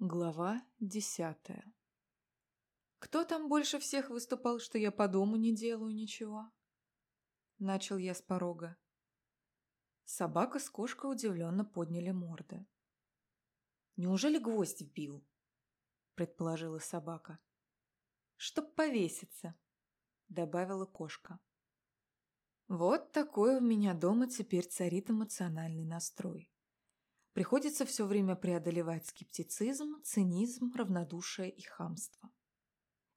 Глава десятая «Кто там больше всех выступал, что я по дому не делаю ничего?» Начал я с порога. Собака с кошкой удивленно подняли морды. «Неужели гвоздь вбил?» предположила собака. «Чтоб повеситься», добавила кошка. Вот такой у меня дома теперь царит эмоциональный настрой. Приходится все время преодолевать скептицизм, цинизм, равнодушие и хамство.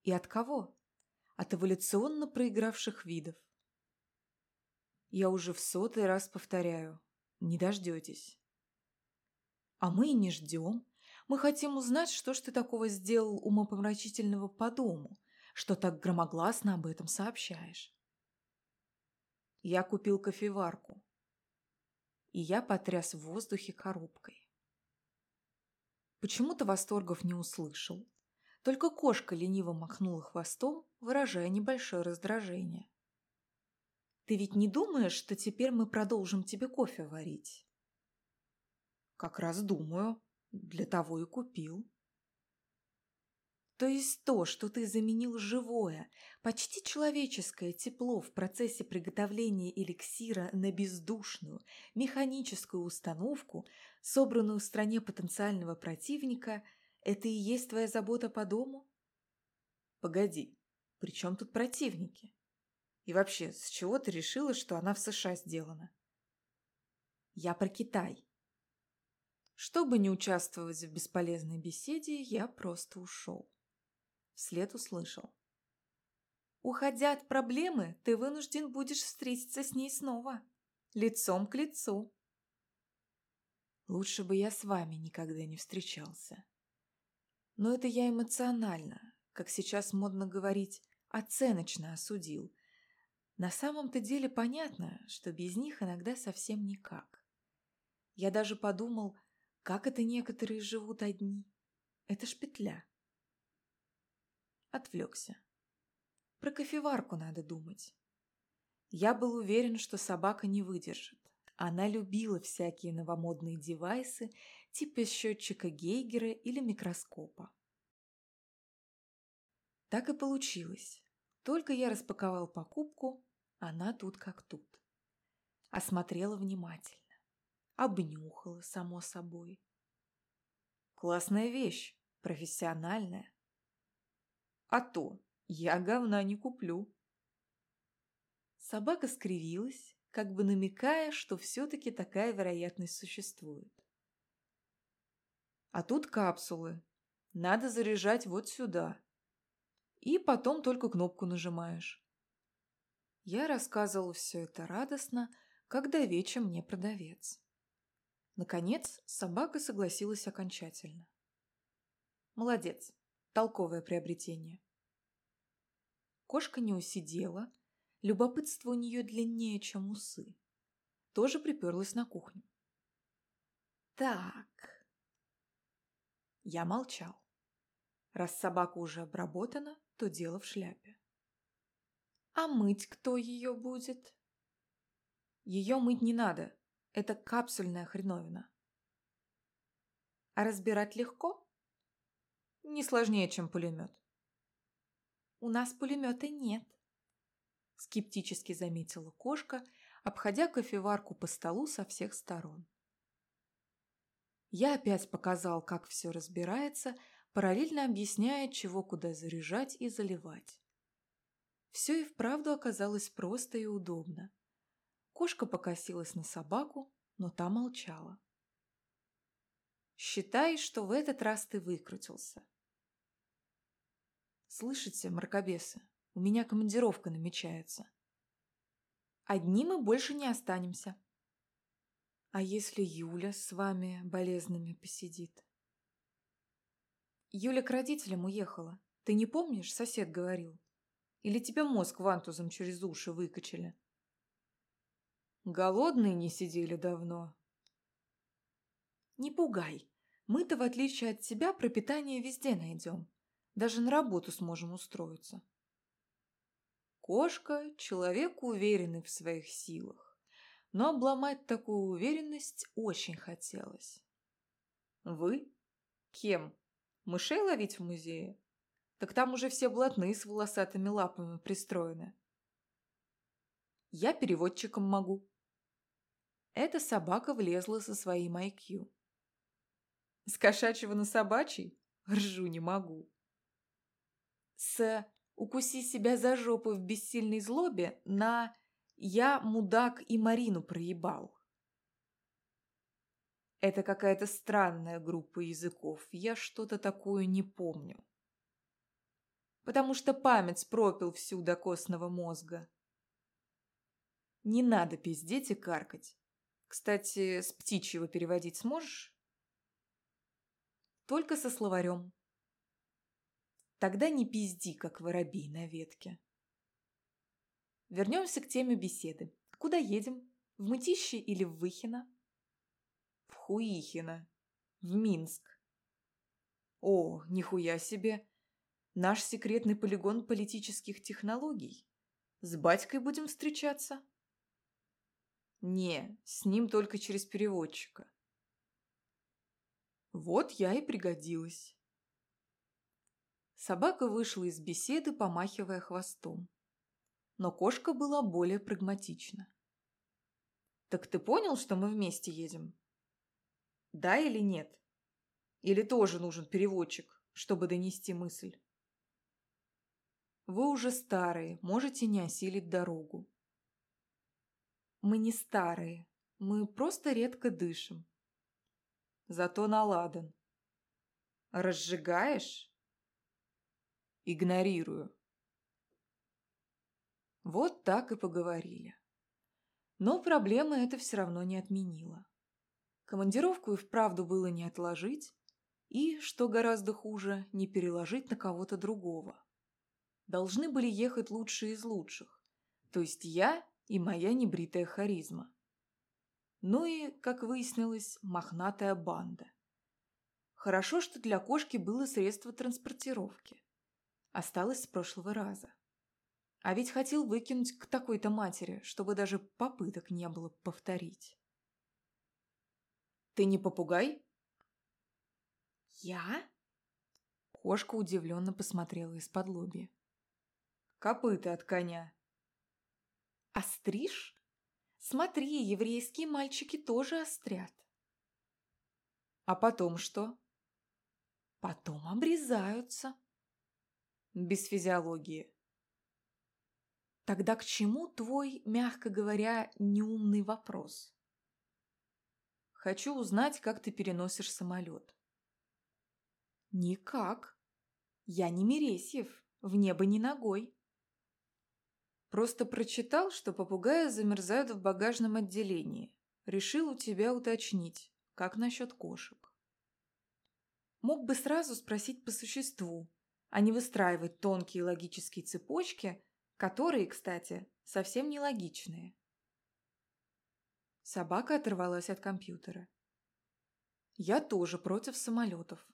И от кого? От эволюционно проигравших видов. Я уже в сотый раз повторяю, не дождетесь. А мы и не ждем. Мы хотим узнать, что ж ты такого сделал умопомрачительного по дому, что так громогласно об этом сообщаешь. Я купил кофеварку. И я потряс в воздухе коробкой. Почему-то восторгов не услышал. Только кошка лениво махнула хвостом, выражая небольшое раздражение. «Ты ведь не думаешь, что теперь мы продолжим тебе кофе варить?» «Как раз думаю. Для того и купил». То есть то, что ты заменил живое, почти человеческое тепло в процессе приготовления эликсира на бездушную, механическую установку, собранную в стране потенциального противника, это и есть твоя забота по дому? Погоди, при чем тут противники? И вообще, с чего ты решила, что она в США сделана? Я про Китай. Чтобы не участвовать в бесполезной беседе, я просто ушел. Вслед услышал. Уходя от проблемы, ты вынужден будешь встретиться с ней снова. Лицом к лицу. Лучше бы я с вами никогда не встречался. Но это я эмоционально, как сейчас модно говорить, оценочно осудил. На самом-то деле понятно, что без них иногда совсем никак. Я даже подумал, как это некоторые живут одни. Это ж петля. Отвлекся. Про кофеварку надо думать. Я был уверен, что собака не выдержит. Она любила всякие новомодные девайсы, типа счетчика Гейгера или микроскопа. Так и получилось. Только я распаковал покупку, она тут как тут. Осмотрела внимательно. Обнюхала, само собой. Классная вещь, профессиональная. А то я говна не куплю. Собака скривилась, как бы намекая, что все-таки такая вероятность существует. А тут капсулы. Надо заряжать вот сюда. И потом только кнопку нажимаешь. Я рассказывал все это радостно, когда вечер мне продавец. Наконец, собака согласилась окончательно. Молодец. Толковое приобретение. Кошка не усидела, любопытство у нее длиннее, чем усы. Тоже приперлась на кухню. Так. Я молчал. Раз собака уже обработана, то дело в шляпе. А мыть кто ее будет? Ее мыть не надо. Это капсульная хреновина. А разбирать легко? Не сложнее, чем пулемет. У нас пулемета нет, скептически заметила кошка, обходя кофеварку по столу со всех сторон. Я опять показал, как все разбирается, параллельно объясняя, чего куда заряжать и заливать. Все и вправду оказалось просто и удобно. Кошка покосилась на собаку, но та молчала. «Считай, что в этот раз ты выкрутился. «Слышите, мракобесы, у меня командировка намечается». «Одни мы больше не останемся». «А если Юля с вами болезными посидит?» «Юля к родителям уехала. Ты не помнишь, сосед говорил? Или тебе мозг вантузом через уши выкачали?» «Голодные не сидели давно». «Не пугай. Мы-то, в отличие от тебя, пропитание везде найдем. Даже на работу сможем устроиться. Кошка – человек, уверенный в своих силах. Но обломать такую уверенность очень хотелось. Вы? Кем? Мышей ловить в музее? Так там уже все блатные с волосатыми лапами пристроены. Я переводчиком могу. Эта собака влезла со своим IQ. С кошачьего на собачий? Ржу не могу. С «укуси себя за жопу в бессильной злобе» на «я мудак и Марину проебал». Это какая-то странная группа языков, я что-то такое не помню. Потому что память пропил всю до костного мозга. Не надо пиздеть и каркать. Кстати, с птичьего переводить сможешь? Только со словарем. Тогда не пизди, как воробей на ветке. Вернемся к теме беседы. Куда едем? В Мытище или в Выхино? В Хуихино. В Минск. О, нихуя себе. Наш секретный полигон политических технологий. С батькой будем встречаться? Не, с ним только через переводчика. Вот я и пригодилась. Собака вышла из беседы, помахивая хвостом. Но кошка была более прагматична. «Так ты понял, что мы вместе едем?» «Да или нет? Или тоже нужен переводчик, чтобы донести мысль?» «Вы уже старые, можете не осилить дорогу. Мы не старые, мы просто редко дышим. Зато наладан. Разжигаешь? Игнорирую. Вот так и поговорили. Но проблема это все равно не отменила. Командировку и вправду было не отложить, и, что гораздо хуже, не переложить на кого-то другого. Должны были ехать лучшие из лучших, то есть я и моя небритая харизма. Ну и, как выяснилось, мохнатая банда. Хорошо, что для кошки было средство транспортировки. Осталось с прошлого раза. А ведь хотел выкинуть к такой-то матери, чтобы даже попыток не было повторить. «Ты не попугай?» «Я?» Кошка удивленно посмотрела из-под лобья. «Копыта от коня», Остришь? Смотри, еврейские мальчики тоже острят. А потом что? Потом обрезаются. Без физиологии. Тогда к чему твой, мягко говоря, неумный вопрос? Хочу узнать, как ты переносишь самолет. Никак. Я не Мересьев, в небо не ногой. Просто прочитал, что попугаи замерзают в багажном отделении. Решил у тебя уточнить, как насчет кошек. Мог бы сразу спросить по существу, а не выстраивать тонкие логические цепочки, которые, кстати, совсем не логичные. Собака оторвалась от компьютера. Я тоже против самолетов.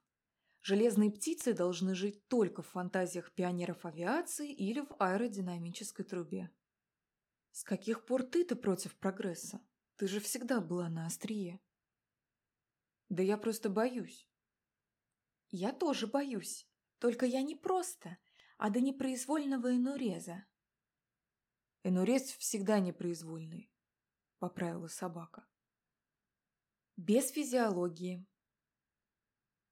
Железные птицы должны жить только в фантазиях пионеров авиации или в аэродинамической трубе. С каких пор ты-то против прогресса? Ты же всегда была на острие. Да я просто боюсь. Я тоже боюсь. Только я не просто, а до непроизвольного инуреза. Инурез всегда непроизвольный, поправила собака. Без физиологии,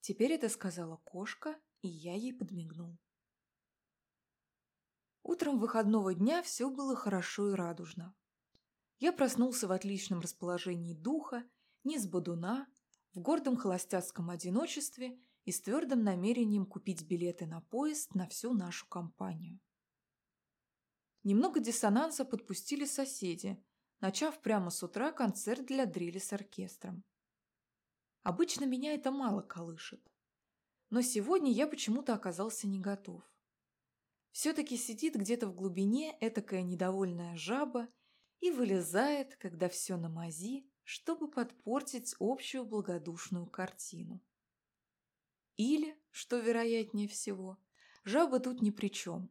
Теперь это сказала кошка, и я ей подмигнул. Утром выходного дня все было хорошо и радужно. Я проснулся в отличном расположении духа, не с бодуна, в гордом холостяцком одиночестве и с твердым намерением купить билеты на поезд на всю нашу компанию. Немного диссонанса подпустили соседи, начав прямо с утра концерт для дрели с оркестром. Обычно меня это мало колышет. Но сегодня я почему-то оказался не готов. Все-таки сидит где-то в глубине этакая недовольная жаба и вылезает, когда все на мази, чтобы подпортить общую благодушную картину. Или, что вероятнее всего, жаба тут ни при чем,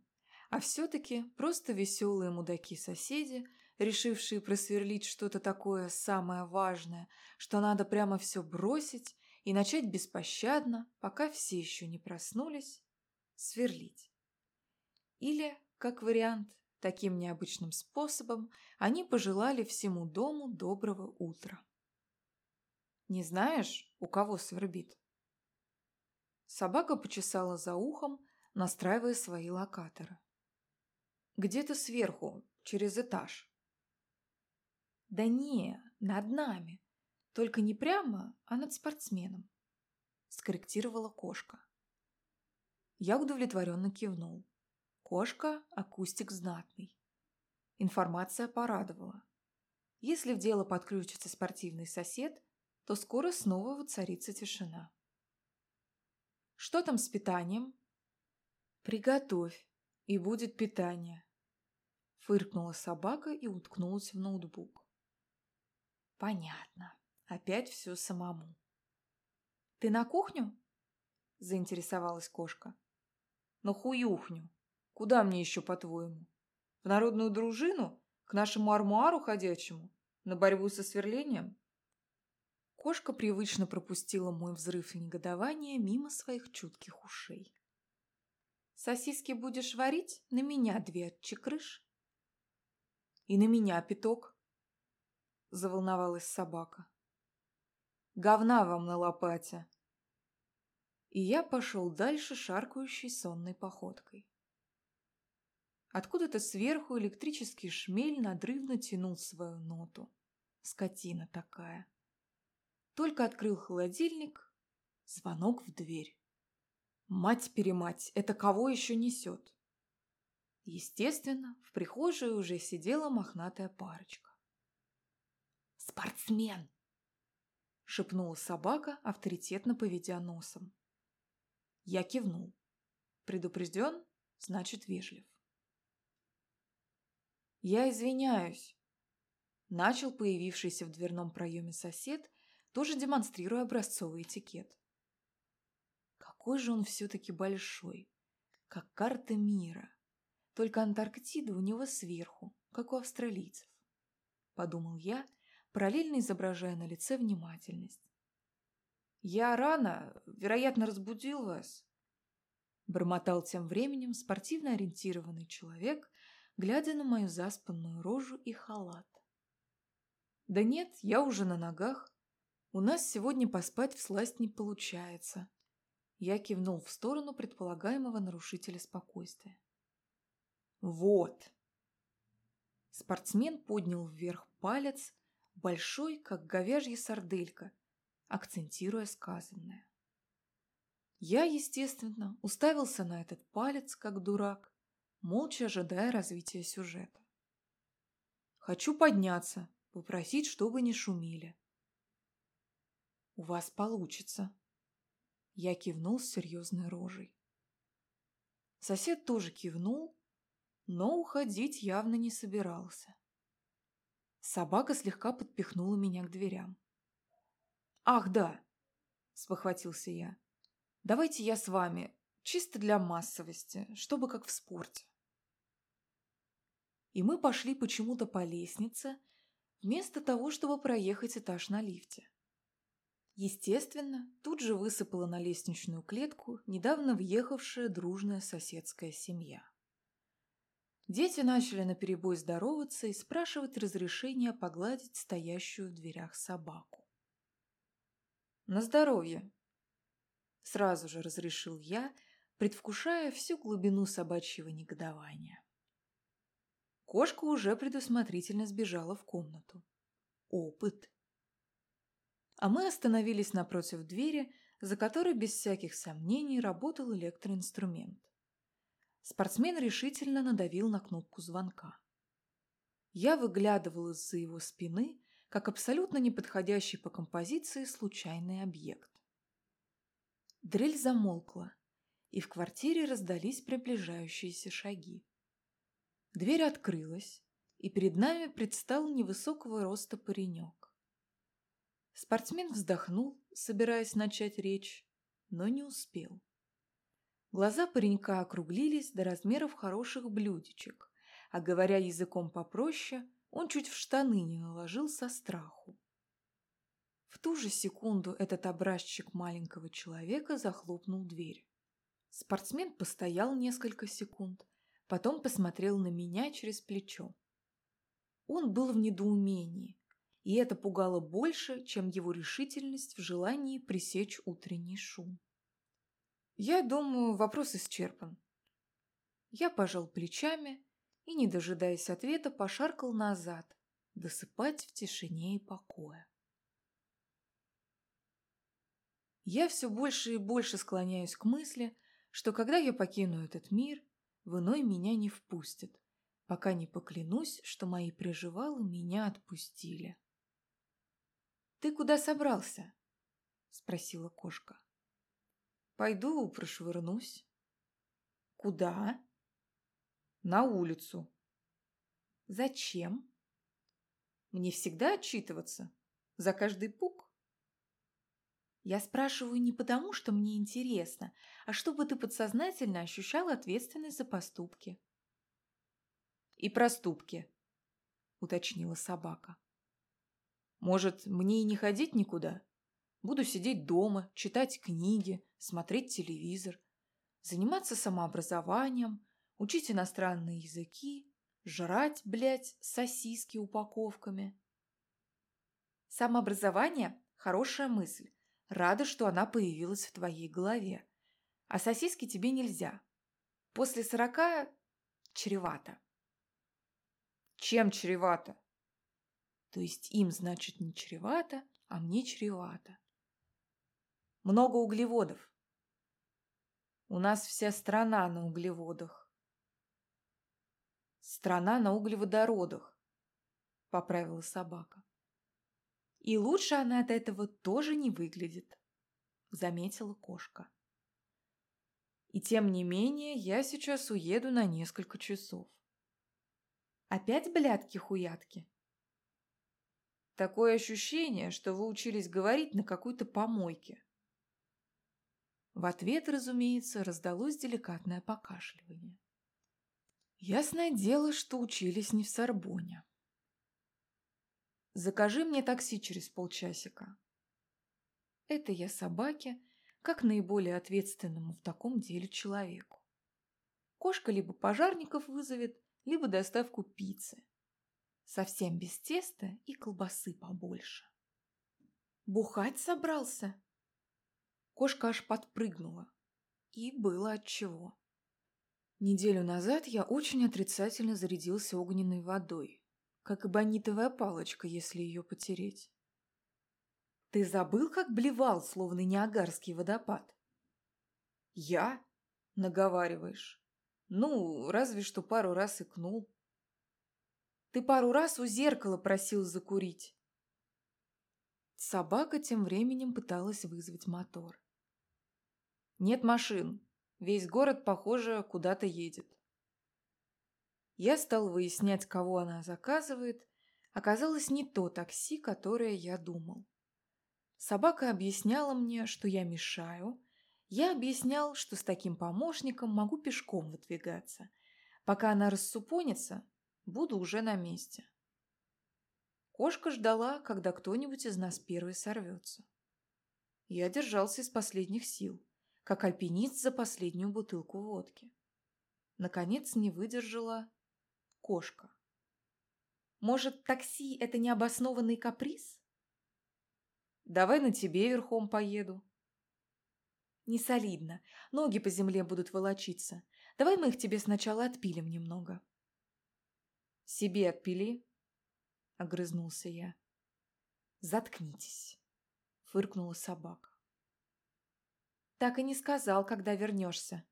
а все-таки просто веселые мудаки-соседи – решившие просверлить что-то такое самое важное, что надо прямо все бросить и начать беспощадно, пока все еще не проснулись, сверлить. Или, как вариант, таким необычным способом они пожелали всему дому доброго утра. «Не знаешь, у кого свербит?» Собака почесала за ухом, настраивая свои локаторы. «Где-то сверху, через этаж». «Да не, над нами. Только не прямо, а над спортсменом», — скорректировала кошка. Я удовлетворенно кивнул. Кошка – акустик знатный. Информация порадовала. Если в дело подключится спортивный сосед, то скоро снова воцарится тишина. Что там с питанием? Приготовь, и будет питание. Фыркнула собака и уткнулась в ноутбук. Понятно. Опять все самому. Ты на кухню? Заинтересовалась кошка. На хуюхню. Куда мне еще, по-твоему? В народную дружину? К нашему армуару ходячему? На борьбу со сверлением? Кошка привычно пропустила мой взрыв негодования мимо своих чутких ушей. «Сосиски будешь варить? На меня две отчекрышь?» «И на меня пяток», — заволновалась собака. «Говна вам на лопате!» И я пошел дальше шаркающей сонной походкой. Откуда-то сверху электрический шмель надрывно тянул свою ноту. Скотина такая. Только открыл холодильник, звонок в дверь. Мать-перемать, это кого еще несет? Естественно, в прихожей уже сидела мохнатая парочка. «Спортсмен!» — шепнула собака, авторитетно поведя носом. Я кивнул. Предупрежден, значит вежлив. «Я извиняюсь», — начал появившийся в дверном проеме сосед, тоже демонстрируя образцовый этикет. Какой же он все-таки большой, как карта мира. Только Антарктида у него сверху, как у австралийцев. Подумал я, параллельно изображая на лице внимательность. «Я рано, вероятно, разбудил вас», — бормотал тем временем спортивно ориентированный человек, глядя на мою заспанную рожу и халат. «Да нет, я уже на ногах. У нас сегодня поспать в сласть не получается. Я кивнул в сторону предполагаемого нарушителя спокойствия. Вот. Спортсмен поднял вверх палец, большой, как говяжья сарделька, акцентируя сказанное. Я, естественно, уставился на этот палец, как дурак, молча ожидая развития сюжета. Хочу подняться, попросить, чтобы не шумели. «У вас получится». Я кивнул с серьезной рожей. Сосед тоже кивнул, но уходить явно не собирался. Собака слегка подпихнула меня к дверям. «Ах, да!» – спохватился я. «Давайте я с вами, чисто для массовости, чтобы как в спорте». И мы пошли почему-то по лестнице, вместо того, чтобы проехать этаж на лифте. Естественно, тут же высыпала на лестничную клетку недавно въехавшая дружная соседская семья. Дети начали наперебой здороваться и спрашивать разрешения погладить стоящую в дверях собаку. «На здоровье!» Сразу же разрешил я, предвкушая всю глубину собачьего негодования. Кошка уже предусмотрительно сбежала в комнату. Опыт а мы остановились напротив двери, за которой без всяких сомнений работал электроинструмент. Спортсмен решительно надавил на кнопку звонка. Я выглядывал из-за его спины, как абсолютно неподходящий по композиции случайный объект. Дрель замолкла, и в квартире раздались приближающиеся шаги. Дверь открылась, и перед нами предстал невысокого роста паренек. Спортсмен вздохнул, собираясь начать речь, но не успел. Глаза паренька округлились до размеров хороших блюдечек, а говоря языком попроще, он чуть в штаны не наложил со страху. В ту же секунду этот образчик маленького человека захлопнул дверь. Спортсмен постоял несколько секунд, потом посмотрел на меня через плечо. Он был в недоумении, и это пугало больше, чем его решительность в желании пресечь утренний шум. Я думаю, вопрос исчерпан. Я пожал плечами и, не дожидаясь ответа, пошаркал назад, досыпать в тишине и покое. Я все больше и больше склоняюсь к мысли, что когда я покину этот мир, в иной меня не впустят, пока не поклянусь, что мои приживалы меня отпустили. «Ты куда собрался?» — спросила кошка. «Пойду прошвырнусь». «Куда?» «На улицу». «Зачем?» «Мне всегда отчитываться? За каждый пук?» Я спрашиваю не потому, что мне интересно, а чтобы ты подсознательно ощущал ответственность за поступки. «И проступки», — уточнила собака. Может, мне и не ходить никуда? Буду сидеть дома, читать книги, смотреть телевизор, заниматься самообразованием, учить иностранные языки, жрать, блядь, сосиски упаковками. Самообразование – хорошая мысль. Рада, что она появилась в твоей голове. А сосиски тебе нельзя. После сорока чревато. Чем чревато? То есть им, значит, не чревато, а мне чревато. Много углеводов. У нас вся страна на углеводах. Страна на углеводородах, поправила собака. И лучше она от этого тоже не выглядит, заметила кошка. И тем не менее я сейчас уеду на несколько часов. Опять блядки-хуятки? Такое ощущение, что вы учились говорить на какой-то помойке. В ответ, разумеется, раздалось деликатное покашливание. Ясное дело, что учились не в Сорбоне. Закажи мне такси через полчасика. Это я собаке, как наиболее ответственному в таком деле человеку. Кошка либо пожарников вызовет, либо доставку пиццы. Совсем без теста и колбасы побольше. Бухать собрался? Кошка аж подпрыгнула. И было отчего. Неделю назад я очень отрицательно зарядился огненной водой, как и бонитовая палочка, если ее потереть. Ты забыл, как блевал, словно неагарский водопад? Я? Наговариваешь. Ну, разве что пару раз икнул. Ты пару раз у зеркала просил закурить. Собака тем временем пыталась вызвать мотор. Нет машин. Весь город, похоже, куда-то едет. Я стал выяснять, кого она заказывает. Оказалось, не то такси, которое я думал. Собака объясняла мне, что я мешаю. Я объяснял, что с таким помощником могу пешком выдвигаться. Пока она рассупонится, Буду уже на месте. Кошка ждала, когда кто-нибудь из нас первый сорвется. Я держался из последних сил, как альпинист за последнюю бутылку водки. Наконец не выдержала кошка. Может, такси – это необоснованный каприз? Давай на тебе верхом поеду. Не солидно. Ноги по земле будут волочиться. Давай мы их тебе сначала отпилим немного. Себе отпили, — огрызнулся я. Заткнитесь, — фыркнула собака. Так и не сказал, когда вернешься,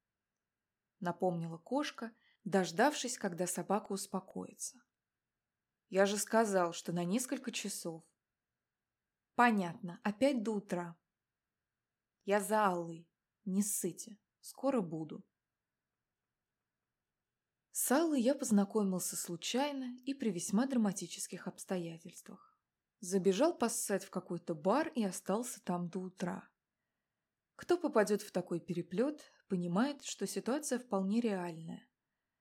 — напомнила кошка, дождавшись, когда собака успокоится. Я же сказал, что на несколько часов. Понятно, опять до утра. Я за Аллой, не ссыте, скоро буду. С Аллой я познакомился случайно и при весьма драматических обстоятельствах. Забежал поссать в какой-то бар и остался там до утра. Кто попадет в такой переплет, понимает, что ситуация вполне реальная.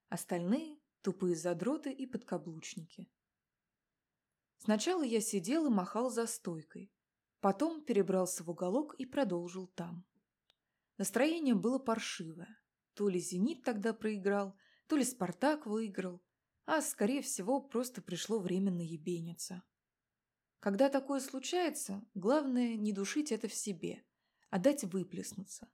Остальные – тупые задроты и подкаблучники. Сначала я сидел и махал за стойкой. Потом перебрался в уголок и продолжил там. Настроение было паршивое. То ли «Зенит» тогда проиграл, то ли «Спартак» выиграл, а, скорее всего, просто пришло время наебениться. Когда такое случается, главное не душить это в себе, а дать выплеснуться.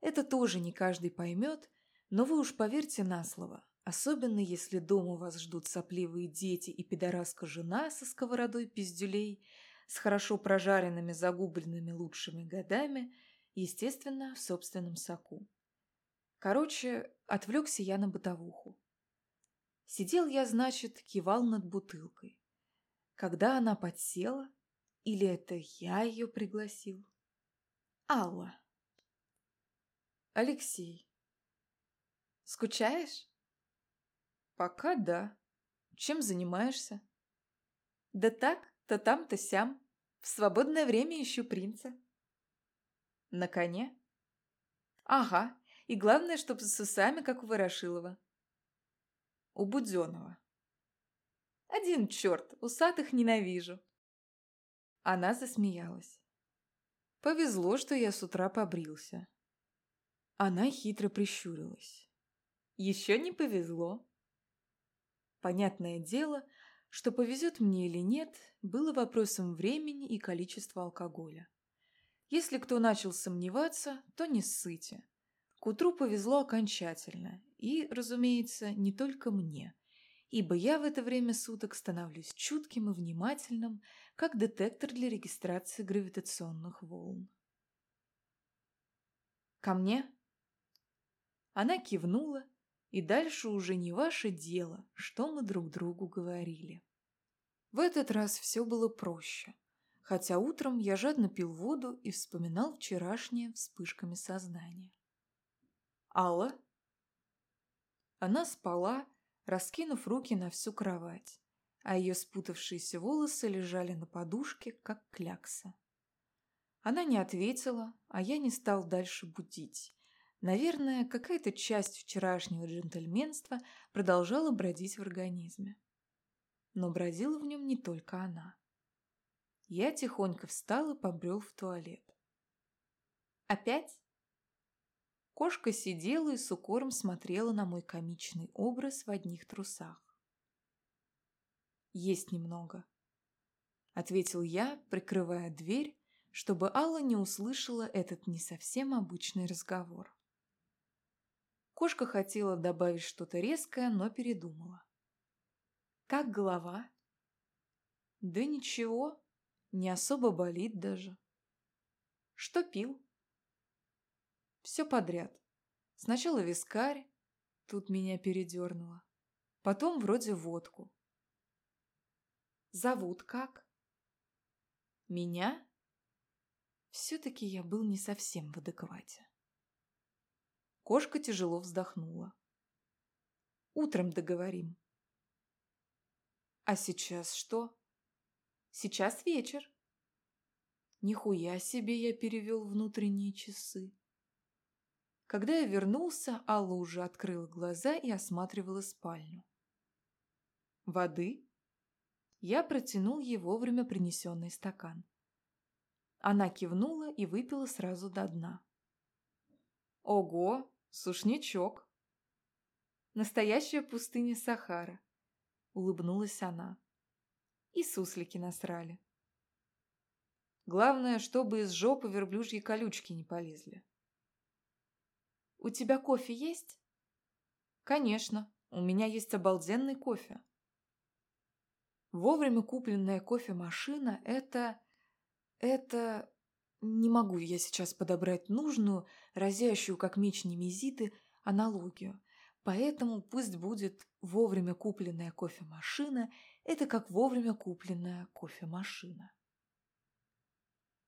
Это тоже не каждый поймет, но вы уж поверьте на слово, особенно если дома вас ждут сопливые дети и пидораска жена со сковородой пиздюлей, с хорошо прожаренными загубленными лучшими годами, естественно, в собственном соку. Короче, отвлекся я на бытовуху. Сидел я, значит, кивал над бутылкой. Когда она подсела, или это я ее пригласил? Алла. Алексей. Скучаешь? Пока да. Чем занимаешься? Да так, то там, то сям. В свободное время ищу принца. На коне? Ага, и главное, чтобы с усами, как у Ворошилова. У Буденова. Один черт, усатых ненавижу. Она засмеялась. Повезло, что я с утра побрился. Она хитро прищурилась. Еще не повезло. Понятное дело, что повезет мне или нет, было вопросом времени и количества алкоголя. Если кто начал сомневаться, то не ссыте. К утру повезло окончательно, и, разумеется, не только мне, ибо я в это время суток становлюсь чутким и внимательным, как детектор для регистрации гравитационных волн. «Ко мне?» Она кивнула, и дальше уже не ваше дело, что мы друг другу говорили. В этот раз все было проще, хотя утром я жадно пил воду и вспоминал вчерашнее вспышками сознания. Алла? Она спала, раскинув руки на всю кровать, а ее спутавшиеся волосы лежали на подушке, как клякса. Она не ответила, а я не стал дальше будить, Наверное, какая-то часть вчерашнего джентльменства продолжала бродить в организме. Но бродила в нем не только она. Я тихонько встал и побрел в туалет. «Опять?» Кошка сидела и с укором смотрела на мой комичный образ в одних трусах. «Есть немного», — ответил я, прикрывая дверь, чтобы Алла не услышала этот не совсем обычный разговор. Кошка хотела добавить что-то резкое, но передумала. «Как голова?» «Да ничего, не особо болит даже». «Что пил?» «Все подряд. Сначала вискарь, тут меня передернуло. Потом вроде водку». «Зовут как?» «Меня?» Все-таки я был не совсем в адеквате. Кошка тяжело вздохнула. Утром договорим. А сейчас что? Сейчас вечер. Нихуя себе я перевел внутренние часы. Когда я вернулся, Алла уже открыла глаза и осматривала спальню. «Воды?» Я протянул ей вовремя принесенный стакан. Она кивнула и выпила сразу до дна. «Ого, Сушничок. Настоящая пустыня Сахара. Улыбнулась она. И суслики насрали. Главное, чтобы из жопы верблюжьи колючки не полезли. «У тебя кофе есть?» «Конечно, у меня есть обалденный кофе». Вовремя купленная кофемашина – это... это... Не могу я сейчас подобрать нужную, разящую, как меч немезиды, аналогию. Поэтому пусть будет вовремя купленная кофемашина – это как вовремя купленная кофемашина.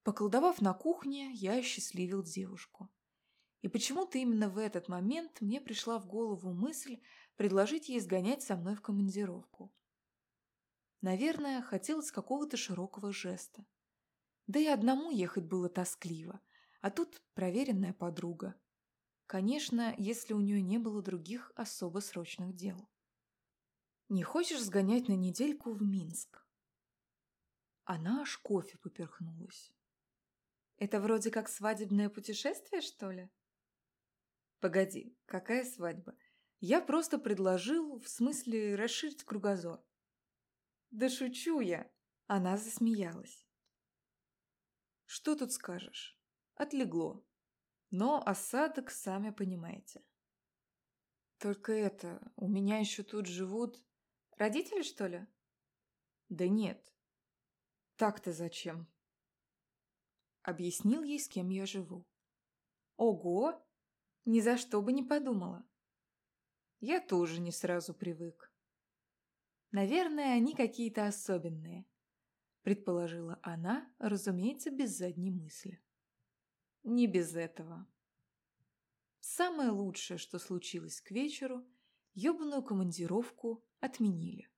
Поколдовав на кухне, я осчастливил девушку. И почему-то именно в этот момент мне пришла в голову мысль предложить ей сгонять со мной в командировку. Наверное, хотелось какого-то широкого жеста. Да и одному ехать было тоскливо, а тут проверенная подруга. Конечно, если у нее не было других особо срочных дел. «Не хочешь сгонять на недельку в Минск?» Она аж кофе поперхнулась. Это вроде как свадебное путешествие, что ли? Погоди, какая свадьба? Я просто предложил, в смысле, расширить кругозор. Да шучу я. Она засмеялась. Что тут скажешь? Отлегло. Но осадок, сами понимаете. Только это, у меня еще тут живут... Родители, что ли? Да нет. Так-то зачем? Объяснил ей, с кем я живу. Ого! Ни за что бы не подумала. Я тоже не сразу привык. Наверное, они какие-то особенные предположила она, разумеется, без задней мысли. Не без этого. Самое лучшее, что случилось к вечеру, ёбаную командировку отменили.